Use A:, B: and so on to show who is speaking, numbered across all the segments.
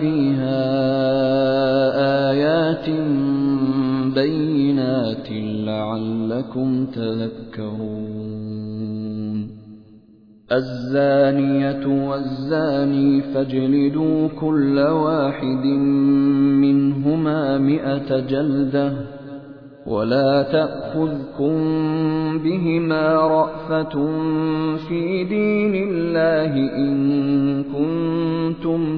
A: فيها آيات بينات لعلكم تذكرون. الزانية والزاني فاجلدوا كل واحد منهما مئة جلدة ولا تأخذكم بهما رأفة في دين الله إن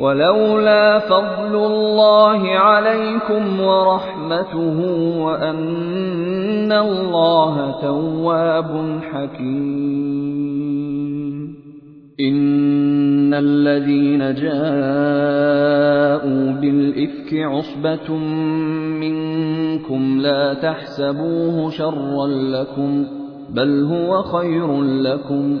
A: ولولا فضل الله عليكم ورحمته وأن الله تواب حكيم. إن الذين جاءوا بالإفك عصبة منكم لا تحسبوه شرا لكم بل هو خير لكم.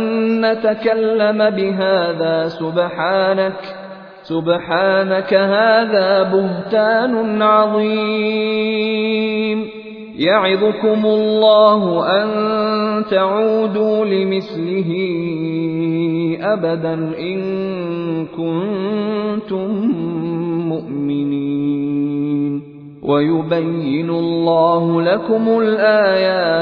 A: نتكلم بهذا سبحانك سبحانك هذا بهتان عظيم. يعظكم الله أن تعودوا لمثله ابدا إن كنتم مؤمنين. ويبين الله لكم الآيات.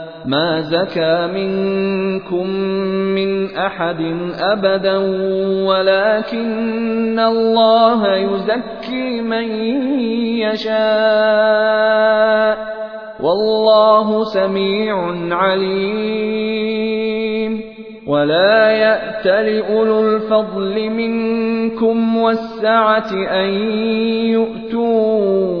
A: ما زكى منكم من احد ابدا ولكن الله يزكي من يشاء والله سميع عليم. ولا يات لاولو الفضل منكم والسعه ان يؤتوا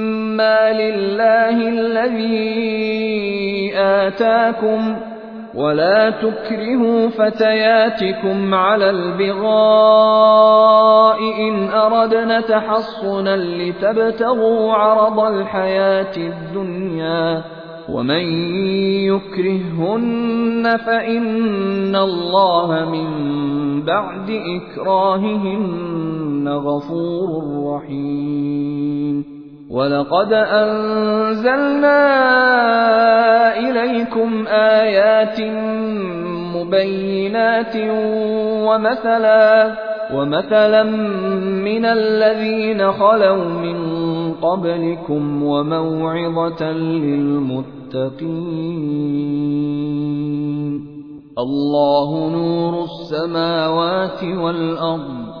A: مما لله الذي آتاكم ولا تكرهوا فتياتكم على البغاء إن أردنا تحصنا لتبتغوا عرض الحياة الدنيا ومن يكرههن فإن الله من بعد إكراههن غفور رحيم ولقد أنزلنا إليكم آيات مبينات ومثلا ومثلا من الذين خلوا من قبلكم وموعظة للمتقين. الله نور السماوات والأرض.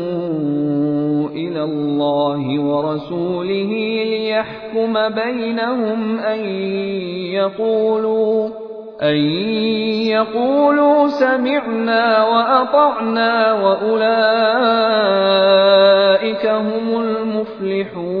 A: الله ورسوله ليحكم بينهم أن يقولوا أن يقولوا سمعنا وأطعنا وأولئك هم المفلحون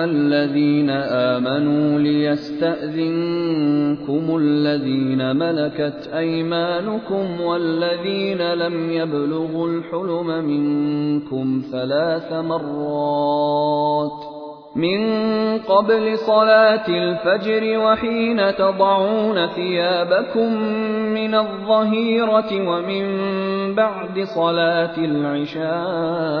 A: أيها الذين آمنوا ليستأذنكم الذين ملكت أيمانكم والذين لم يبلغوا الحلم منكم ثلاث مرات من قبل صلاة الفجر وحين تضعون ثيابكم من الظهيرة ومن بعد صلاة العشاء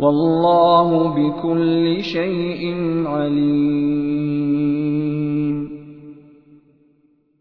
A: والله بكل شيء عليم.